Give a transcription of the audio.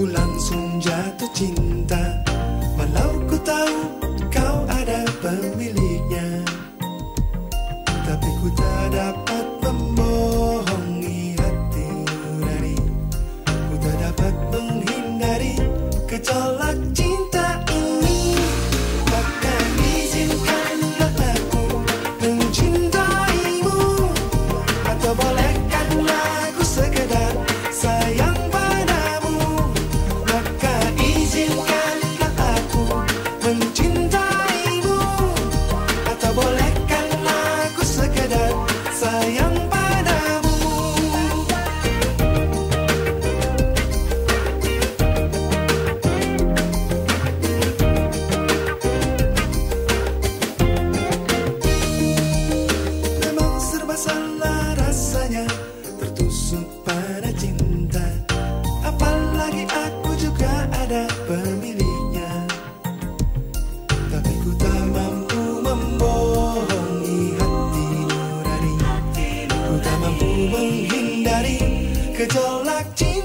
Ku langsung jatuh cinta. Walau ku tahu kau ada pemiliknya. Tapi ku tak dapat membohongi hati nurani. Ku tak dapat menghindari kecolak ku menghindari gejolak cinta.